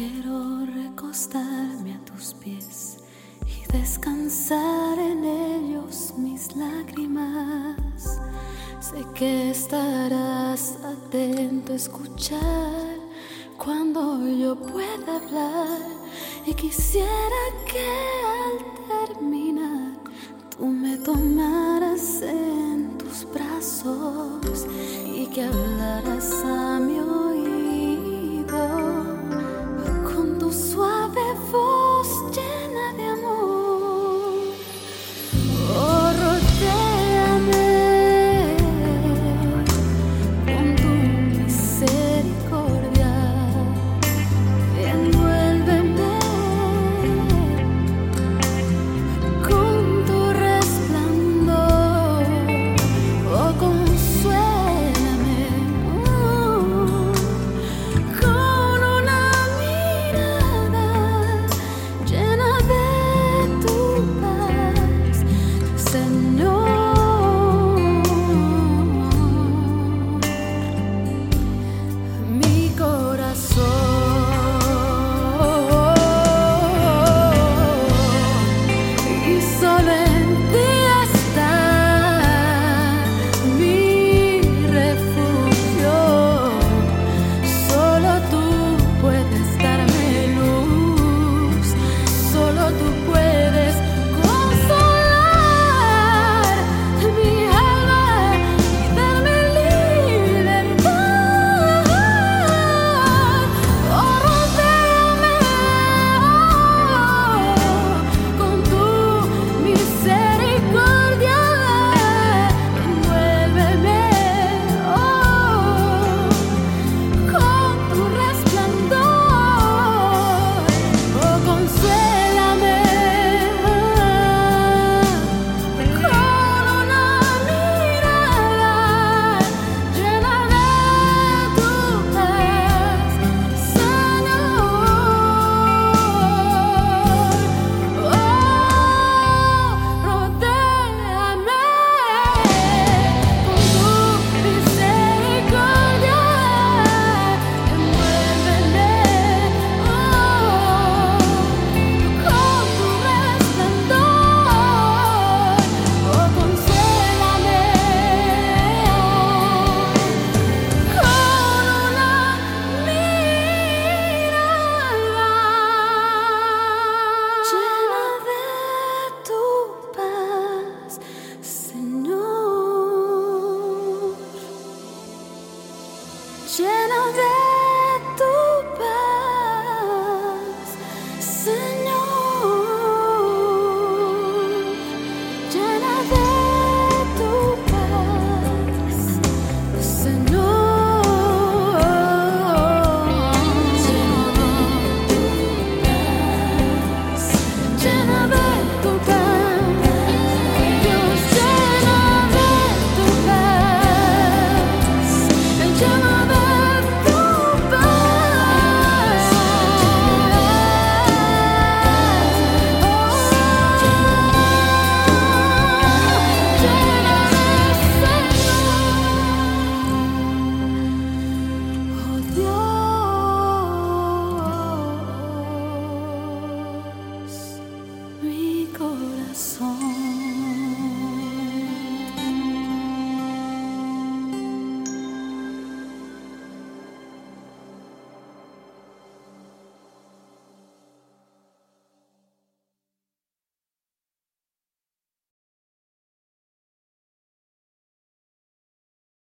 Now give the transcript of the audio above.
Quiero recostarme a tus pies y descansar en ellos mis lágrimas. Sé que estarás atento a escuchar cuando yo pueda hablar y quisiera que al terminar tú me tomaras en tus brazos y que hablaras generation